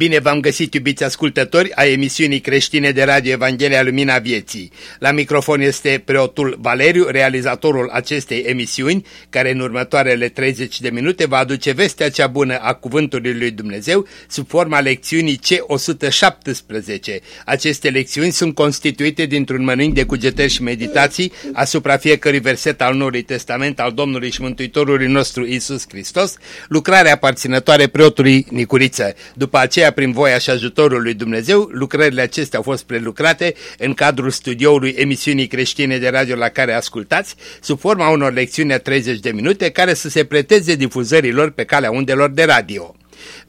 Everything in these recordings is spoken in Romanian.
Bine v-am găsit, iubiți ascultători, a emisiunii creștine de Radio Evanghelia Lumina Vieții. La microfon este preotul Valeriu, realizatorul acestei emisiuni, care în următoarele 30 de minute va aduce vestea cea bună a Cuvântului Lui Dumnezeu sub forma lecțiunii C117. Aceste lecțiuni sunt constituite dintr-un mănânc de cugetări și meditații asupra fiecărui verset al Noului Testament al Domnului și Mântuitorului nostru Isus Hristos, lucrarea aparținătoare preotului Nicuriță. După aceea prin voia și ajutorul lui Dumnezeu, lucrările acestea au fost prelucrate în cadrul studioului emisiunii creștine de radio la care ascultați, sub forma unor lecțiuni a 30 de minute care să se preteze difuzărilor pe calea undelor de radio.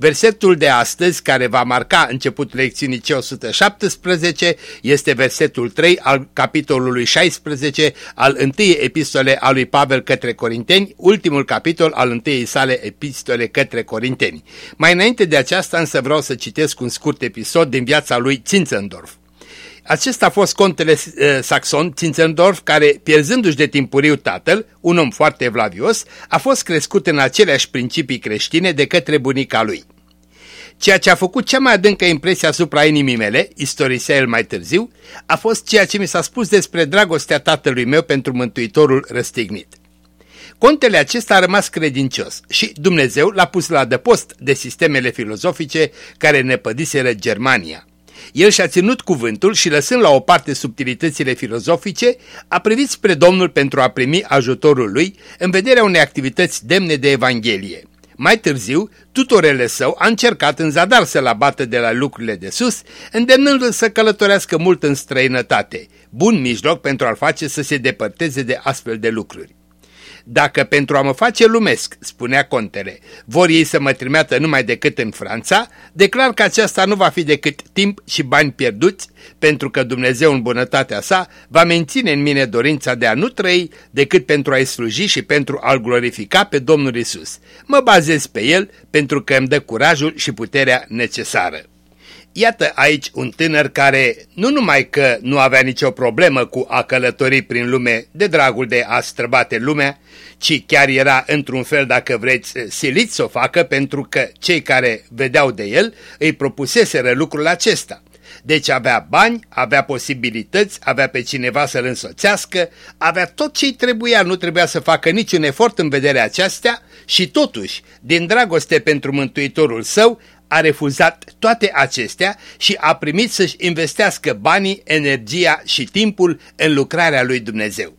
Versetul de astăzi, care va marca începutul lecțiunii C117, este versetul 3 al capitolului 16 al întâiei epistole a lui Pavel către Corinteni, ultimul capitol al întâiei sale epistole către Corinteni. Mai înainte de aceasta însă vreau să citesc un scurt episod din viața lui Zinzendorf. Acesta a fost contele uh, saxon Zinzendorf, care, pierzându-și de timpuriu tatăl, un om foarte evlavios, a fost crescut în aceleași principii creștine de către bunica lui. Ceea ce a făcut cea mai adâncă impresie asupra inimii mele, istorisea el mai târziu, a fost ceea ce mi s-a spus despre dragostea tatălui meu pentru mântuitorul răstignit. Contele acesta a rămas credincios și Dumnezeu l-a pus la adăpost de sistemele filozofice care ne pădiseră Germania. El și-a ținut cuvântul și lăsând la o parte subtilitățile filozofice, a privit spre Domnul pentru a primi ajutorul lui în vederea unei activități demne de Evanghelie. Mai târziu, tutorele său a încercat în zadar să-l abată de la lucrurile de sus, îndemnându-l să călătorească mult în străinătate, bun mijloc pentru a-l face să se depărteze de astfel de lucruri. Dacă pentru a mă face lumesc, spunea contele, vor ei să mă trimeată numai decât în Franța, declar că aceasta nu va fi decât timp și bani pierduți, pentru că Dumnezeu în bunătatea sa va menține în mine dorința de a nu trăi decât pentru a-i sluji și pentru a-L glorifica pe Domnul Isus. Mă bazez pe El pentru că îmi dă curajul și puterea necesară. Iată aici un tânăr care nu numai că nu avea nicio problemă cu a călători prin lume de dragul de a străbate lumea, ci chiar era într-un fel, dacă vreți, silit să o facă pentru că cei care vedeau de el îi propuseseră lucrul acesta. Deci avea bani, avea posibilități, avea pe cineva să-l însoțească, avea tot ce-i trebuia, nu trebuia să facă niciun efort în vederea aceasta și totuși, din dragoste pentru Mântuitorul său, a refuzat toate acestea și a primit să-și investească banii, energia și timpul în lucrarea lui Dumnezeu.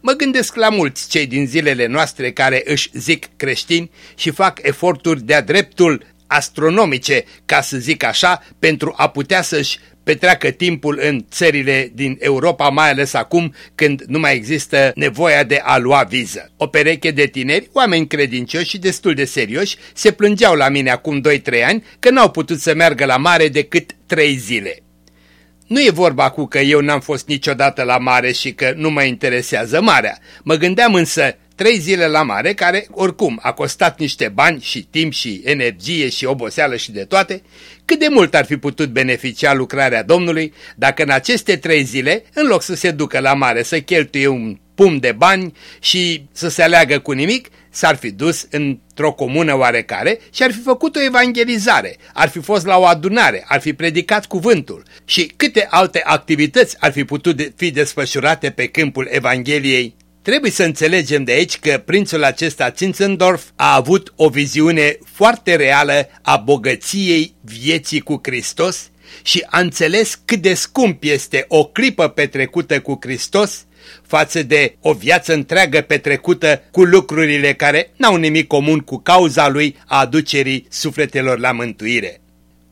Mă gândesc la mulți cei din zilele noastre care își zic creștini și fac eforturi de-a dreptul astronomice, ca să zic așa, pentru a putea să-și petreacă timpul în țările din Europa, mai ales acum când nu mai există nevoia de a lua viză. O pereche de tineri, oameni credincioși și destul de serioși, se plângeau la mine acum 2-3 ani că n-au putut să meargă la mare decât 3 zile. Nu e vorba cu că eu n-am fost niciodată la mare și că nu mă interesează marea. Mă gândeam însă trei zile la mare, care oricum a costat niște bani și timp și energie și oboseală și de toate, cât de mult ar fi putut beneficia lucrarea Domnului dacă în aceste trei zile, în loc să se ducă la mare să cheltuie un pum de bani și să se aleagă cu nimic, s-ar fi dus într-o comună oarecare și ar fi făcut o evangelizare, ar fi fost la o adunare, ar fi predicat cuvântul și câte alte activități ar fi putut fi desfășurate pe câmpul Evangheliei Trebuie să înțelegem de aici că prințul acesta Zinzendorf a avut o viziune foarte reală a bogăției vieții cu Hristos și a înțeles cât de scump este o clipă petrecută cu Hristos față de o viață întreagă petrecută cu lucrurile care n-au nimic comun cu cauza lui a aducerii sufletelor la mântuire.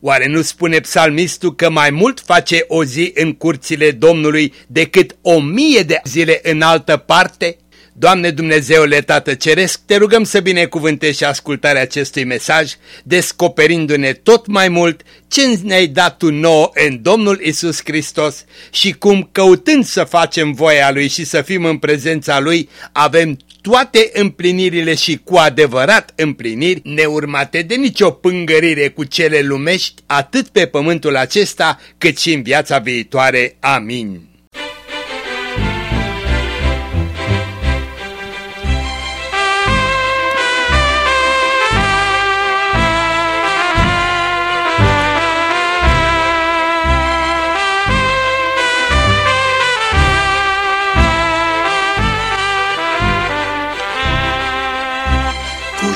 Oare nu spune psalmistul că mai mult face o zi în curțile Domnului decât o mie de zile în altă parte? Doamne Dumnezeule Tată Ceresc, te rugăm să binecuvântești ascultarea acestui mesaj, descoperindu-ne tot mai mult ce ne-ai dat Tu nouă în Domnul Isus Hristos și cum, căutând să facem voia Lui și să fim în prezența Lui, avem toate împlinirile și cu adevărat împliniri, neurmate de nicio pângărire cu cele lumești, atât pe pământul acesta, cât și în viața viitoare. Amin.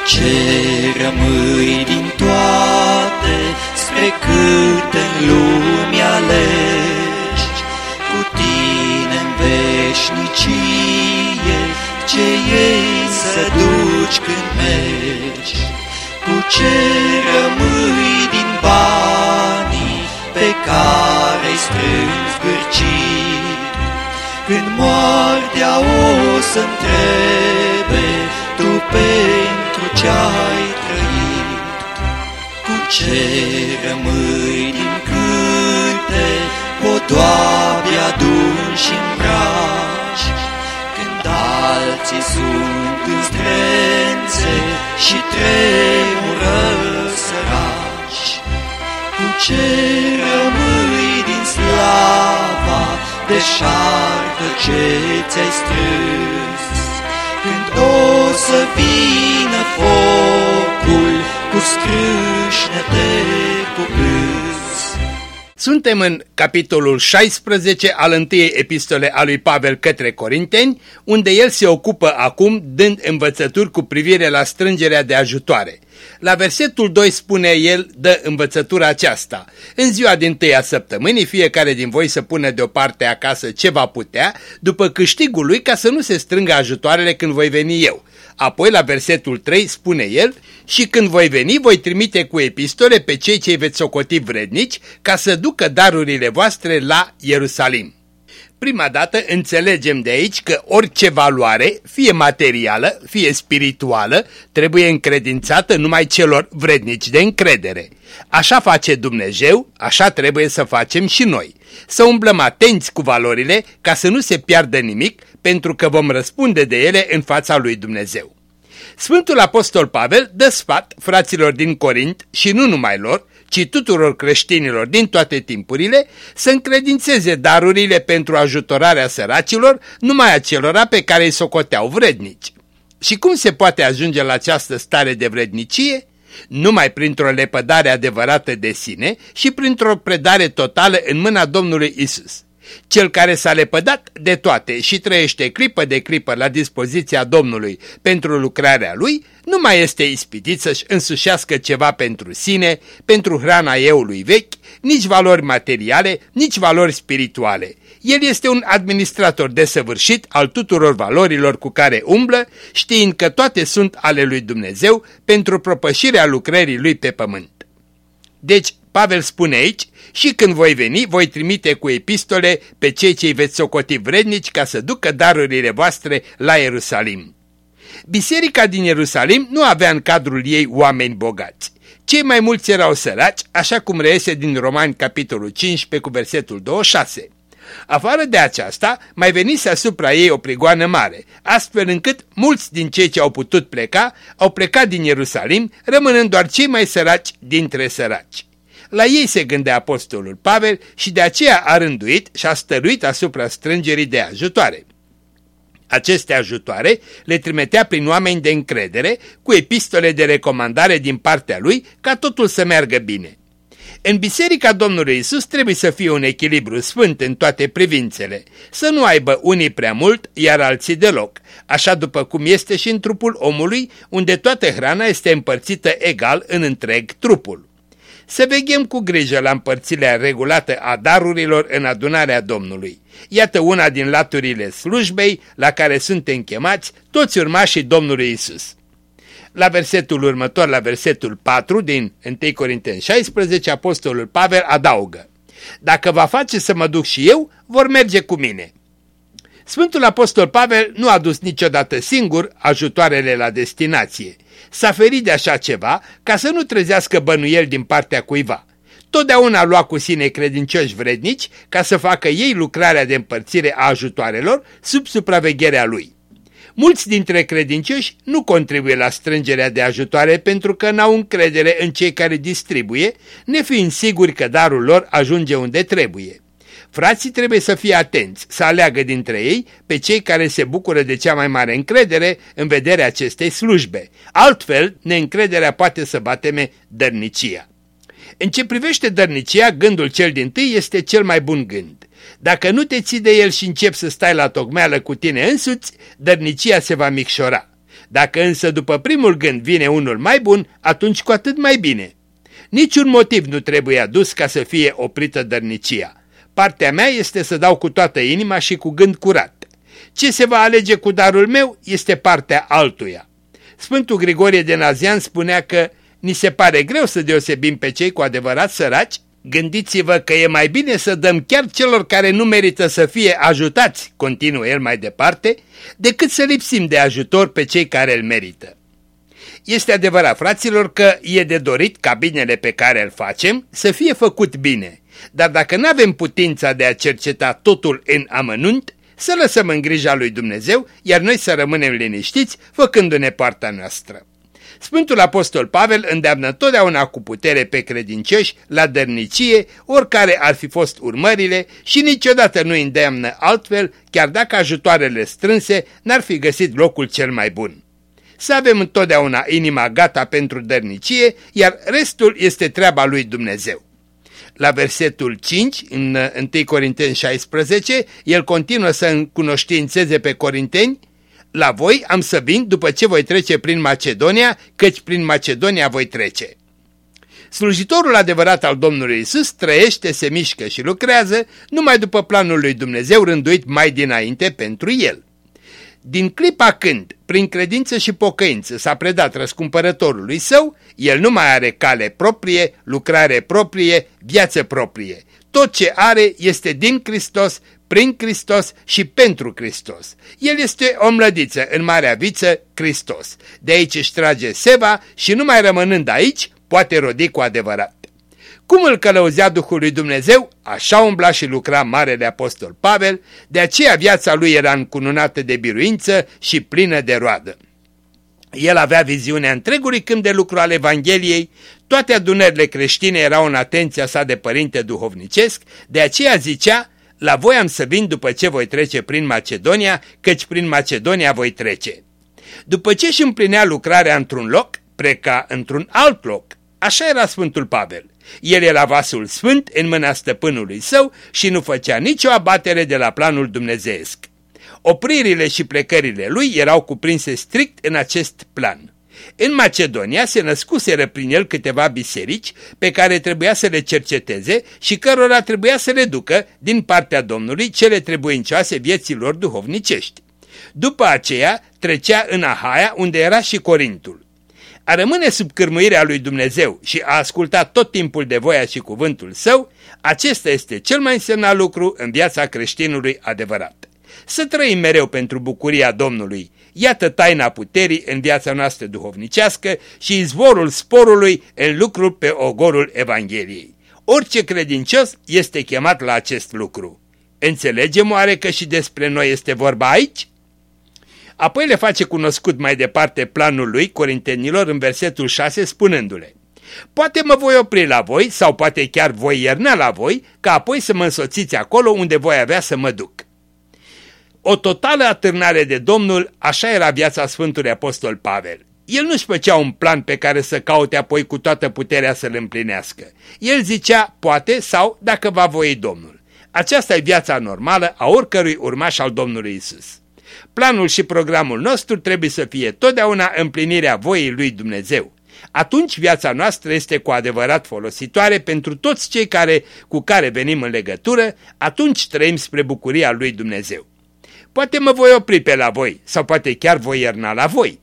Ce rămâi din toate, spre cât în lume alegi, cu tine în veșnicie, ce ei să duci când mergi, cu ce rămâi din banii pe care-i strângi zgârcit, când moartea o să întrebe tu pentru ce-ai trăit, cu ce rămâi din câte podoabe adun și îmbraci, când alții sunt în zdrențe și tremură săraci. Cu ce rămâi din slava de șartă ce ți-ai strâns, când o să vină focul cu scrâșnete cuprins. Suntem în capitolul 16 al întâiei epistole a lui Pavel către Corinteni, unde el se ocupă acum dând învățături cu privire la strângerea de ajutoare. La versetul 2 spune el, dă învățătura aceasta. În ziua din tâia săptămânii, fiecare din voi să pună deoparte acasă ce va putea, după câștigul lui, ca să nu se strângă ajutoarele când voi veni eu. Apoi, la versetul 3, spune el, și când voi veni, voi trimite cu epistole pe cei ce veți socoti vrednici, ca să ducă darurile voastre la Ierusalim. Prima dată înțelegem de aici că orice valoare, fie materială, fie spirituală, trebuie încredințată numai celor vrednici de încredere. Așa face Dumnezeu, așa trebuie să facem și noi. Să umblăm atenți cu valorile ca să nu se piardă nimic, pentru că vom răspunde de ele în fața lui Dumnezeu. Sfântul Apostol Pavel dă sfat fraților din Corint și nu numai lor, ci tuturor creștinilor din toate timpurile, să încredințeze darurile pentru ajutorarea săracilor numai acelora pe care îi socoteau vrednici. Și cum se poate ajunge la această stare de vrednicie? Numai printr-o lepădare adevărată de sine și printr-o predare totală în mâna Domnului Isus. Cel care s-a lepădat de toate și trăiește clipă de clipă la dispoziția Domnului pentru lucrarea lui, nu mai este ispitit să-și însușească ceva pentru sine, pentru hrana eului vechi, nici valori materiale, nici valori spirituale. El este un administrator desăvârșit al tuturor valorilor cu care umblă, știind că toate sunt ale lui Dumnezeu pentru propășirea lucrării lui pe pământ. Deci, Pavel spune aici, și când voi veni, voi trimite cu epistole pe cei ce veți socoti vrednici ca să ducă darurile voastre la Ierusalim. Biserica din Ierusalim nu avea în cadrul ei oameni bogați. Cei mai mulți erau săraci, așa cum reiese din Romani capitolul 15 cu versetul 26. Afară de aceasta, mai venise asupra ei o prigoană mare, astfel încât mulți din cei ce au putut pleca, au plecat din Ierusalim, rămânând doar cei mai săraci dintre săraci. La ei se gândea apostolul Pavel și de aceea a rânduit și a stăruit asupra strângerii de ajutoare. Aceste ajutoare le trimitea prin oameni de încredere, cu epistole de recomandare din partea lui, ca totul să meargă bine. În Biserica Domnului Isus trebuie să fie un echilibru sfânt în toate privințele, să nu aibă unii prea mult, iar alții deloc, așa după cum este și în trupul omului, unde toată hrana este împărțită egal în întreg trupul. Să veghem cu grijă la împărțirea regulată a darurilor în adunarea Domnului. Iată una din laturile slujbei la care suntem chemați toți urmașii Domnului Isus. La versetul următor, la versetul 4 din 1 Corinteni 16, Apostolul Pavel adaugă Dacă va face să mă duc și eu, vor merge cu mine. Sfântul Apostol Pavel nu a dus niciodată singur ajutoarele la destinație. S-a ferit de așa ceva ca să nu trezească bănuieli din partea cuiva. Totdeauna lua cu sine credincioși vrednici ca să facă ei lucrarea de împărțire a ajutoarelor sub supravegherea lui. Mulți dintre credincioși nu contribuie la strângerea de ajutoare pentru că n-au încredere în cei care distribuie, nefiind siguri că darul lor ajunge unde trebuie. Frații trebuie să fie atenți, să aleagă dintre ei pe cei care se bucură de cea mai mare încredere în vederea acestei slujbe. Altfel, neîncrederea poate să bateme dărnicia. În ce privește dărnicia, gândul cel din tâi este cel mai bun gând. Dacă nu te ții de el și începi să stai la tocmeală cu tine însuți, dărnicia se va micșora. Dacă însă după primul gând vine unul mai bun, atunci cu atât mai bine. Niciun motiv nu trebuie adus ca să fie oprită dărnicia. Partea mea este să dau cu toată inima și cu gând curat. Ce se va alege cu darul meu este partea altuia. Sfântul Grigorie de Nazian spunea că ni se pare greu să deosebim pe cei cu adevărat săraci Gândiți-vă că e mai bine să dăm chiar celor care nu merită să fie ajutați, continuă el mai departe, decât să lipsim de ajutor pe cei care îl merită. Este adevărat, fraților, că e de dorit ca binele pe care îl facem să fie făcut bine, dar dacă nu avem putința de a cerceta totul în amănunt, să lăsăm în grija lui Dumnezeu, iar noi să rămânem liniștiți, făcându-ne partea noastră. Sfântul Apostol Pavel îndeamnă totdeauna cu putere pe credincioși la dărnicie, oricare ar fi fost urmările și niciodată nu îndeamnă altfel, chiar dacă ajutoarele strânse n-ar fi găsit locul cel mai bun. Să avem întotdeauna inima gata pentru dărnicie, iar restul este treaba lui Dumnezeu. La versetul 5, în 1 Corinteni 16, el continuă să încunoștințeze pe corinteni la voi am să vin după ce voi trece prin Macedonia, căci prin Macedonia voi trece. Slujitorul adevărat al Domnului Isus trăiește, se mișcă și lucrează numai după planul lui Dumnezeu rânduit mai dinainte pentru el. Din clipa când, prin credință și pocăință, s-a predat răscumpărătorului său, el nu mai are cale proprie, lucrare proprie, viață proprie. Tot ce are este din Hristos, prin Hristos și pentru Hristos. El este o mlădiță în marea viță, Hristos. De aici își trage seva și numai rămânând aici, poate rodi cu adevărat. Cum îl călăuzea Duhul lui Dumnezeu, așa umbla și lucra Marele Apostol Pavel, de aceea viața lui era încununată de biruință și plină de roadă. El avea viziunea întregului câmp de lucru al Evangheliei, toate adunările creștine erau în atenția sa de părinte duhovnicesc, de aceea zicea, la voi am să vin după ce voi trece prin Macedonia, căci prin Macedonia voi trece. După ce își împlinea lucrarea într-un loc, preca într-un alt loc. Așa era Sfântul Pavel. El era vasul sfânt în mâna stăpânului său și nu făcea nicio abatere de la planul dumnezeesc. Opririle și plecările lui erau cuprinse strict în acest plan. În Macedonia se născuseră prin el câteva biserici pe care trebuia să le cerceteze și cărora trebuia să le ducă din partea Domnului cele trebuincioase vieților duhovnicești. După aceea trecea în Ahaia unde era și Corintul. A rămâne sub cârmuirea lui Dumnezeu și a asculta tot timpul de voia și cuvântul său, acesta este cel mai însemnat lucru în viața creștinului adevărat. Să trăim mereu pentru bucuria Domnului, Iată taina puterii în viața noastră duhovnicească și izvorul sporului în lucrul pe ogorul Evangheliei. Orice credincios este chemat la acest lucru. Înțelegem oare că și despre noi este vorba aici? Apoi le face cunoscut mai departe planul lui Corintenilor în versetul 6 spunându-le Poate mă voi opri la voi sau poate chiar voi ierna la voi ca apoi să mă însoțiți acolo unde voi avea să mă duc o totală atârnare de Domnul, așa era viața Sfântului Apostol Pavel. El nu-și făcea un plan pe care să caute apoi cu toată puterea să-l împlinească. El zicea, poate sau dacă va voi Domnul. Aceasta e viața normală a oricărui urmaș al Domnului Isus. Planul și programul nostru trebuie să fie totdeauna împlinirea voii lui Dumnezeu. Atunci viața noastră este cu adevărat folositoare pentru toți cei care, cu care venim în legătură, atunci trăim spre bucuria lui Dumnezeu. Poate mă voi opri pe la voi sau poate chiar voi ierna la voi.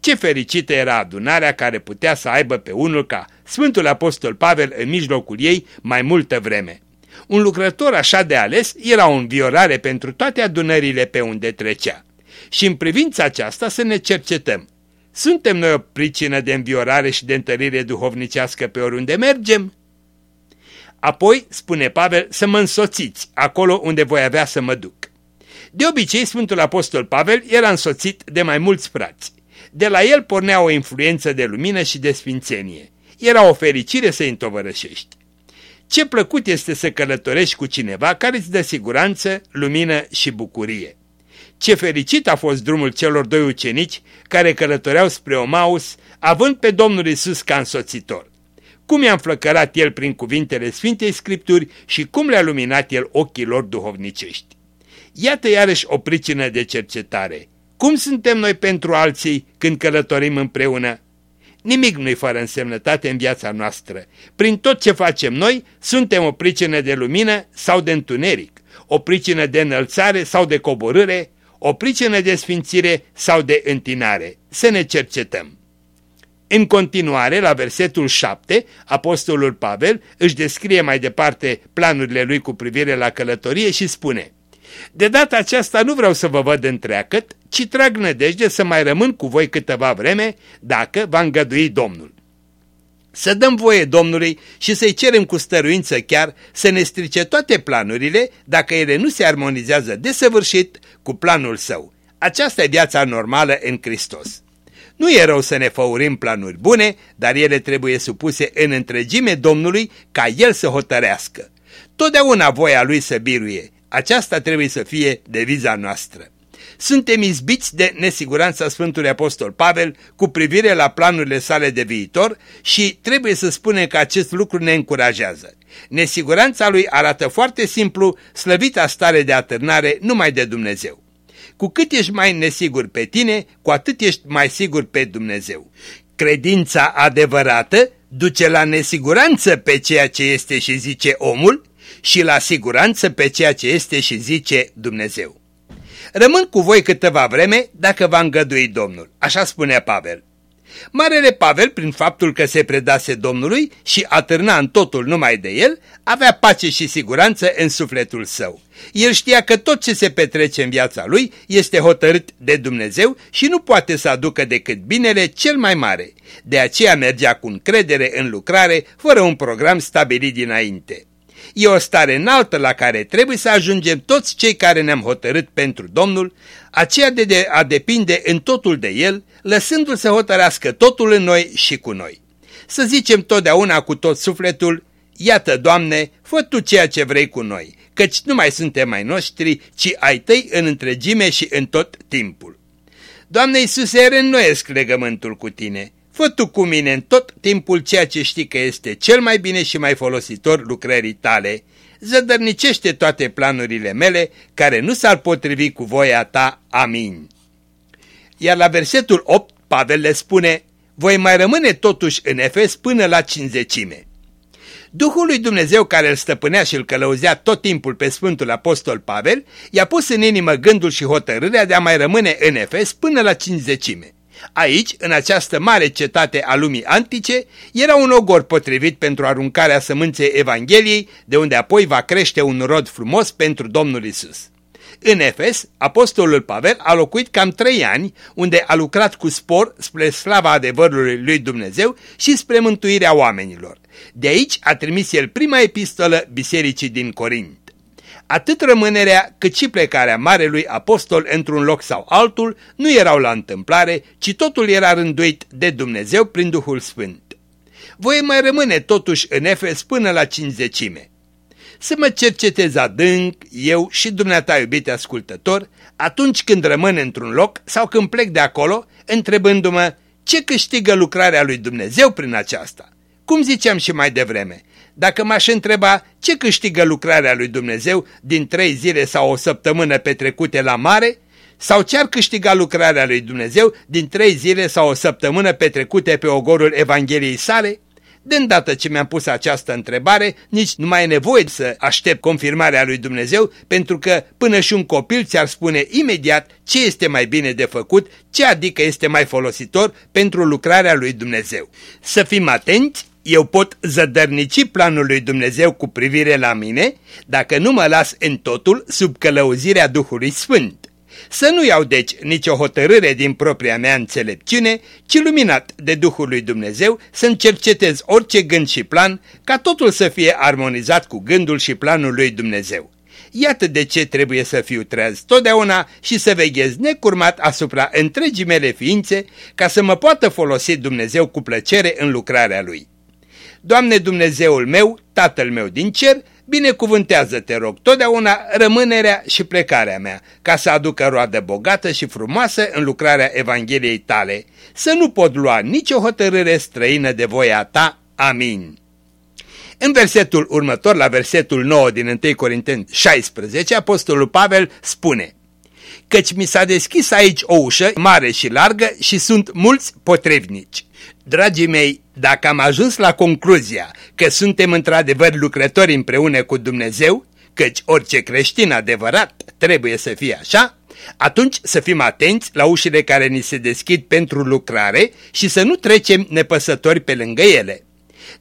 Ce fericită era adunarea care putea să aibă pe unul ca Sfântul Apostol Pavel în mijlocul ei mai multă vreme. Un lucrător așa de ales era o înviorare pentru toate adunările pe unde trecea. Și în privința aceasta să ne cercetăm. Suntem noi o pricină de înviorare și de întărire duhovnicească pe oriunde mergem? Apoi, spune Pavel, să mă însoțiți acolo unde voi avea să mă duc. De obicei, Sfântul Apostol Pavel era însoțit de mai mulți frați. De la el pornea o influență de lumină și de sfințenie. Era o fericire să-i întovărășești. Ce plăcut este să călătorești cu cineva care îți dă siguranță, lumină și bucurie. Ce fericit a fost drumul celor doi ucenici care călătoreau spre Omaus, având pe Domnul Isus ca însoțitor. Cum i-a înflăcărat el prin cuvintele Sfintei Scripturi și cum le-a luminat el ochii lor duhovnicești. Iată iarăși o pricină de cercetare. Cum suntem noi pentru alții când călătorim împreună? Nimic nu-i fără însemnătate în viața noastră. Prin tot ce facem noi, suntem o pricină de lumină sau de întuneric, o pricină de înălțare sau de coborâre, o pricină de sfințire sau de întinare. Să ne cercetăm. În continuare, la versetul 7, apostolul Pavel își descrie mai departe planurile lui cu privire la călătorie și spune De data aceasta nu vreau să vă văd întreagăt, ci trag nădejde să mai rămân cu voi câteva vreme, dacă va îngădui Domnul. Să dăm voie Domnului și să-i cerem cu stăruință chiar să ne strice toate planurile dacă ele nu se armonizează desăvârșit cu planul său. Aceasta e viața normală în Hristos. Nu e rău să ne făurim planuri bune, dar ele trebuie supuse în întregime Domnului ca El să hotărească. Totdeauna voia Lui să biruie. Aceasta trebuie să fie deviza noastră. Suntem izbiți de nesiguranța Sfântului Apostol Pavel cu privire la planurile sale de viitor și trebuie să spunem că acest lucru ne încurajează. Nesiguranța lui arată foarte simplu slăvita stare de atârnare numai de Dumnezeu. Cu cât ești mai nesigur pe tine, cu atât ești mai sigur pe Dumnezeu. Credința adevărată duce la nesiguranță pe ceea ce este și zice omul și la siguranță pe ceea ce este și zice Dumnezeu. Rămân cu voi câteva vreme dacă va îngădui Domnul, așa spunea Pavel. Marele Pavel, prin faptul că se predase Domnului și atârna în totul numai de el, avea pace și siguranță în sufletul său. El știa că tot ce se petrece în viața lui este hotărât de Dumnezeu și nu poate să aducă decât binele cel mai mare. De aceea mergea cu încredere în lucrare, fără un program stabilit dinainte. E o stare înaltă la care trebuie să ajungem toți cei care ne-am hotărât pentru Domnul, aceea de a depinde în totul de El, lăsându-L să hotărească totul în noi și cu noi. Să zicem totdeauna cu tot sufletul, Iată, Doamne, fă Tu ceea ce vrei cu noi, căci nu mai suntem mai noștri, ci ai Tăi în întregime și în tot timpul. Doamne Iisuse, reînnoiesc legământul cu Tine. Fă Tu cu mine în tot timpul ceea ce știi că este cel mai bine și mai folositor lucrării Tale. Zădărnicește toate planurile mele care nu s-ar potrivi cu voia Ta. Amin. Iar la versetul 8, Pavel le spune, voi mai rămâne totuși în Efes până la cinzecime. Duhul lui Dumnezeu care îl stăpânea și îl călăuzea tot timpul pe Sfântul Apostol Pavel, i-a pus în inimă gândul și hotărârea de a mai rămâne în Efes până la cinzecime. Aici, în această mare cetate a lumii antice, era un ogor potrivit pentru aruncarea sămânței Evangheliei, de unde apoi va crește un rod frumos pentru Domnul Isus. În Efes, apostolul Pavel a locuit cam trei ani, unde a lucrat cu spor spre slava adevărului lui Dumnezeu și spre mântuirea oamenilor. De aici a trimis el prima epistolă bisericii din Corint. Atât rămânerea cât și plecarea marelui apostol într-un loc sau altul nu erau la întâmplare, ci totul era rânduit de Dumnezeu prin Duhul Sfânt. Voi mai rămâne totuși în Efes până la cinzecime să mă cercetez adânc, eu și dumneata iubite ascultător, atunci când rămân într-un loc sau când plec de acolo, întrebându-mă ce câștigă lucrarea lui Dumnezeu prin aceasta. Cum ziceam și mai devreme, dacă m-aș întreba ce câștigă lucrarea lui Dumnezeu din trei zile sau o săptămână petrecute la mare, sau ce ar câștiga lucrarea lui Dumnezeu din trei zile sau o săptămână petrecute pe ogorul Evangheliei sale, de îndată ce mi-am pus această întrebare, nici nu mai e nevoie să aștept confirmarea lui Dumnezeu, pentru că până și un copil ți-ar spune imediat ce este mai bine de făcut, ce adică este mai folositor pentru lucrarea lui Dumnezeu. Să fim atenți eu pot zădărnici planul lui Dumnezeu cu privire la mine dacă nu mă las în totul sub călăuzirea Duhului Sfânt. Să nu iau deci nicio hotărâre din propria mea înțelepciune, ci luminat de Duhul lui Dumnezeu să-mi cercetez orice gând și plan, ca totul să fie armonizat cu gândul și planul lui Dumnezeu. Iată de ce trebuie să fiu treaz totdeauna și să veghez necurmat asupra întregii mele ființe, ca să mă poată folosi Dumnezeu cu plăcere în lucrarea Lui. Doamne Dumnezeul meu, Tatăl meu din cer, binecuvântează, te rog, totdeauna rămânerea și plecarea mea, ca să aducă roadă bogată și frumoasă în lucrarea Evangheliei tale, să nu pot lua nicio hotărâre străină de voia ta. Amin. În versetul următor, la versetul 9 din 1 Corinteni 16, Apostolul Pavel spune Căci mi s-a deschis aici o ușă mare și largă și sunt mulți potrivnici. Dragii mei, dacă am ajuns la concluzia că suntem într-adevăr lucrători împreună cu Dumnezeu, căci orice creștin adevărat trebuie să fie așa, atunci să fim atenți la ușile care ni se deschid pentru lucrare și să nu trecem nepăsători pe lângă ele.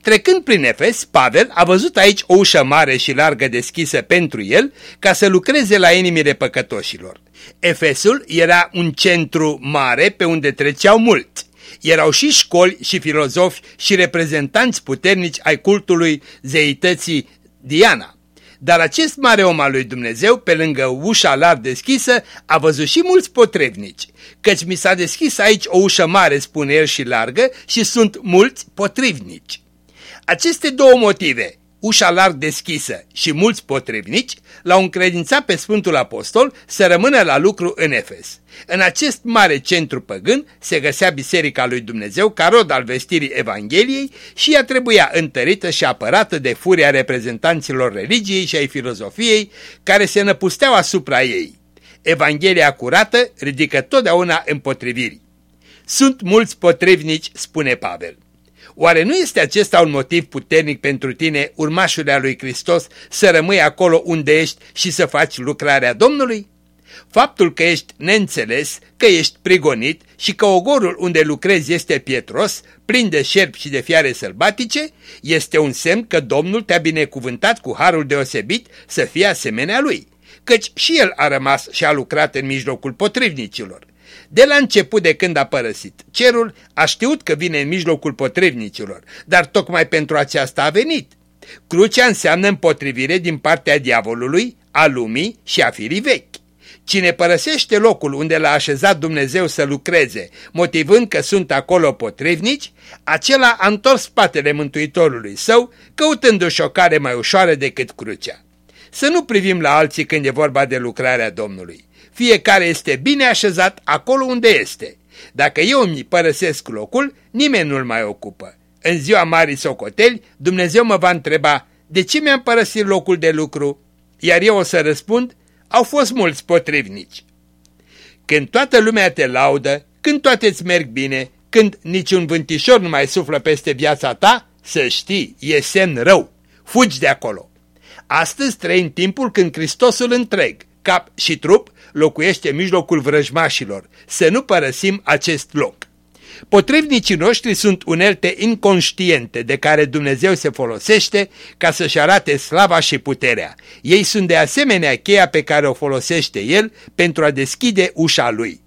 Trecând prin Efes, Pavel a văzut aici o ușă mare și largă deschisă pentru el ca să lucreze la inimile păcătoșilor. Efesul era un centru mare pe unde treceau mulți. Erau și școli și filozofi și reprezentanți puternici ai cultului zeității Diana. Dar acest mare om al lui Dumnezeu, pe lângă ușa larg deschisă, a văzut și mulți potrivnici, căci mi s-a deschis aici o ușă mare, spune el, și largă, și sunt mulți potrivnici. Aceste două motive, ușa larg deschisă și mulți potrivnici, l-au încredințat pe Sfântul Apostol să rămână la lucru în Efes. În acest mare centru păgân se găsea Biserica lui Dumnezeu ca rod al vestirii Evangheliei și ea trebuia întărită și apărată de furia reprezentanților religiei și ai filozofiei care se năpusteau asupra ei. Evanghelia curată ridică totdeauna împotriviri. Sunt mulți potrivnici, spune Pavel. Oare nu este acesta un motiv puternic pentru tine, urmașul lui Hristos, să rămâi acolo unde ești și să faci lucrarea Domnului? Faptul că ești neînțeles, că ești prigonit și că ogorul unde lucrezi este pietros, plin de șerpi și de fiare sălbatice, este un semn că Domnul te-a binecuvântat cu harul deosebit să fie asemenea lui, căci și el a rămas și a lucrat în mijlocul potrivnicilor. De la început de când a părăsit cerul, a știut că vine în mijlocul potrivnicilor, dar tocmai pentru aceasta a venit. Crucea înseamnă împotrivire din partea diavolului, a lumii și a firii vechi. Cine părăsește locul unde l-a așezat Dumnezeu să lucreze, motivând că sunt acolo potrivnici, acela a întors spatele Mântuitorului său, căutându-și o care mai ușoară decât crucea. Să nu privim la alții când e vorba de lucrarea Domnului. Fiecare este bine așezat acolo unde este. Dacă eu îmi părăsesc locul, nimeni nu-l mai ocupă. În ziua marii socoteli, Dumnezeu mă va întreba, de ce mi-am părăsit locul de lucru? Iar eu o să răspund, au fost mulți potrivnici. Când toată lumea te laudă, când toate îți merg bine, când niciun vântișor nu mai suflă peste viața ta, să știi, e semn rău. Fugi de acolo. Astăzi trăim timpul când Hristosul întreg, cap și trup, locuiește în mijlocul vrăjmașilor. Să nu părăsim acest loc. Potrivnicii noștri sunt unelte inconștiente de care Dumnezeu se folosește ca să-și arate slava și puterea. Ei sunt de asemenea cheia pe care o folosește El pentru a deschide ușa Lui.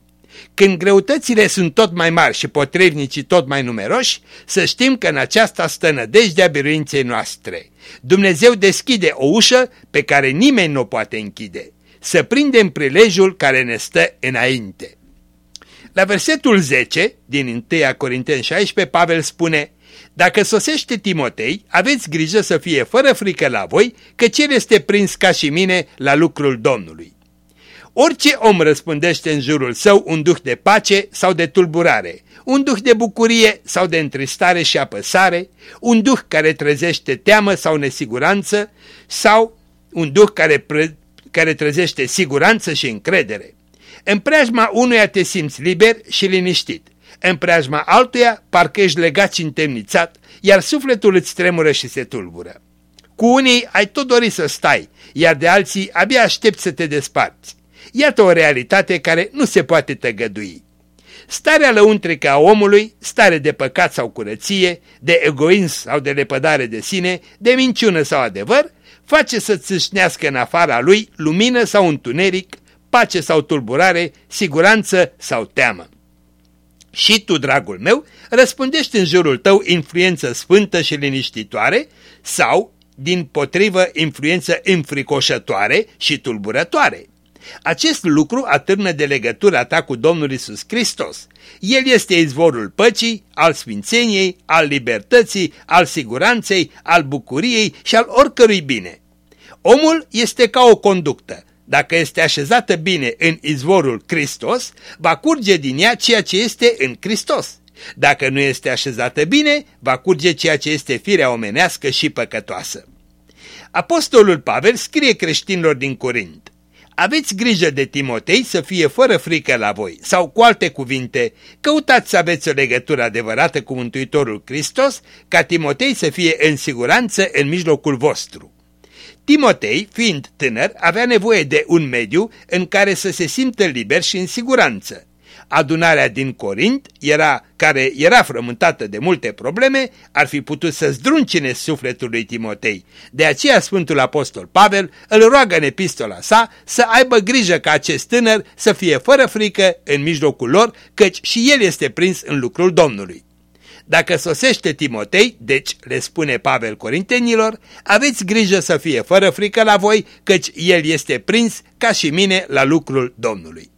Când greutățile sunt tot mai mari și potrivnicii tot mai numeroși, să știm că în aceasta stă nădejdea biruinței noastre. Dumnezeu deschide o ușă pe care nimeni nu o poate închide. Să prindem prilejul care ne stă înainte. La versetul 10 din 1 Corinteni 16, Pavel spune Dacă sosește Timotei, aveți grijă să fie fără frică la voi, că el este prins ca și mine la lucrul Domnului. Orice om răspundește în jurul său un duh de pace sau de tulburare, un duh de bucurie sau de întristare și apăsare, un duh care trezește teamă sau nesiguranță sau un duh care, pre, care trezește siguranță și încredere. În preajma unuia te simți liber și liniștit. În preajma altuia parcă ești legat și întemnițat, iar sufletul îți tremură și se tulbură. Cu unii ai tot dori să stai, iar de alții abia aștepți să te desparți. Iată o realitate care nu se poate tăgădui. Starea lăuntrică a omului, stare de păcat sau curăție, de egoism sau de lepădare de sine, de minciună sau adevăr, face să țâșnească în afara lui lumină sau întuneric, pace sau tulburare, siguranță sau teamă. Și tu, dragul meu, răspundești în jurul tău influență sfântă și liniștitoare sau, din potrivă, influență înfricoșătoare și tulburătoare. Acest lucru atârnă de legătura ta cu Domnul Isus Hristos. El este izvorul păcii, al sfințeniei, al libertății, al siguranței, al bucuriei și al oricărui bine. Omul este ca o conductă. Dacă este așezată bine în izvorul Hristos, va curge din ea ceea ce este în Hristos. Dacă nu este așezată bine, va curge ceea ce este firea omenească și păcătoasă. Apostolul Pavel scrie creștinilor din Corint. Aveți grijă de Timotei să fie fără frică la voi, sau cu alte cuvinte, căutați să aveți o legătură adevărată cu Mântuitorul Hristos, ca Timotei să fie în siguranță în mijlocul vostru. Timotei, fiind tânăr, avea nevoie de un mediu în care să se simtă liber și în siguranță. Adunarea din Corint, era, care era frământată de multe probleme, ar fi putut să zdruncine sufletul lui Timotei. De aceea Sfântul Apostol Pavel îl roagă în epistola sa să aibă grijă ca acest tânăr să fie fără frică în mijlocul lor, căci și el este prins în lucrul Domnului. Dacă sosește Timotei, deci le spune Pavel Corintenilor, aveți grijă să fie fără frică la voi, căci el este prins ca și mine la lucrul Domnului.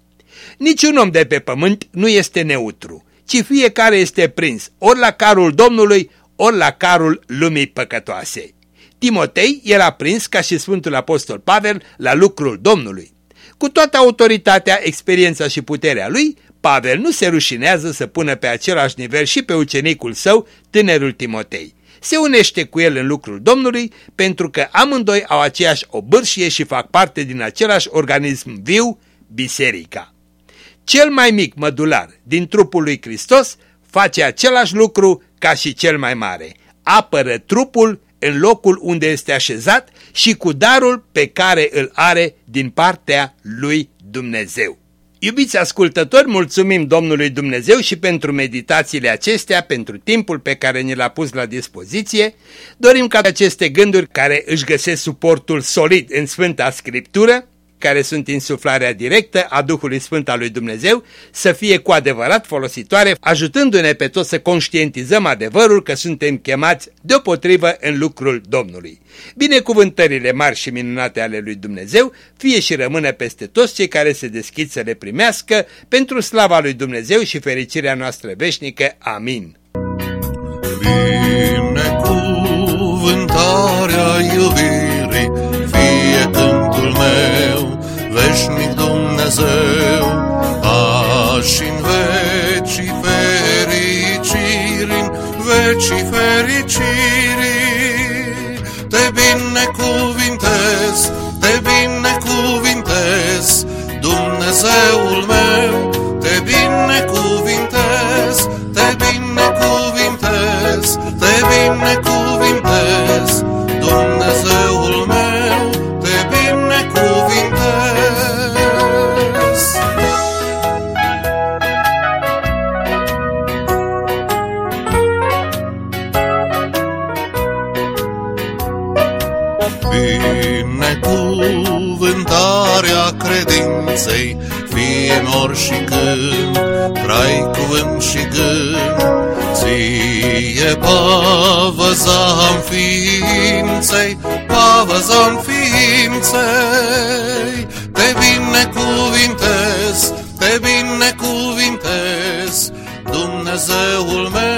Niciun om de pe pământ nu este neutru, ci fiecare este prins ori la carul Domnului, ori la carul lumii păcătoase. Timotei era prins ca și Sfântul Apostol Pavel la lucrul Domnului. Cu toată autoritatea, experiența și puterea lui, Pavel nu se rușinează să pună pe același nivel și pe ucenicul său, tânărul Timotei. Se unește cu el în lucrul Domnului pentru că amândoi au aceeași obârșie și fac parte din același organism viu, biserica. Cel mai mic mădular din trupul lui Hristos face același lucru ca și cel mai mare. Apără trupul în locul unde este așezat și cu darul pe care îl are din partea lui Dumnezeu. Iubiți ascultători, mulțumim Domnului Dumnezeu și pentru meditațiile acestea, pentru timpul pe care ne l-a pus la dispoziție. Dorim ca aceste gânduri care își găsesc suportul solid în Sfânta Scriptură care sunt insuflarea directă a Duhului Sfânt al lui Dumnezeu, să fie cu adevărat folositoare, ajutându-ne pe toți să conștientizăm adevărul că suntem chemați deopotrivă în lucrul Domnului. Binecuvântările mari și minunate ale lui Dumnezeu fie și rămână peste toți cei care se deschid să le primească pentru slava lui Dumnezeu și fericirea noastră veșnică. Amin. Binecuvântarea iubirii fie cântul meu veșnic Dumnezeu, azi în vecii fericiri, în vecii fericiri. Te binecuvintez, te binecuvintez, Dumnezeul meu, te binecuvintez, te binecuvintez, te binecuvintez, Dumnezeul fie nor și când, trai cuvânt și gând, ție pavăza-n ființei, pavăza-n ființei, te binecuvintez, te binecuvintez, Dumnezeul meu,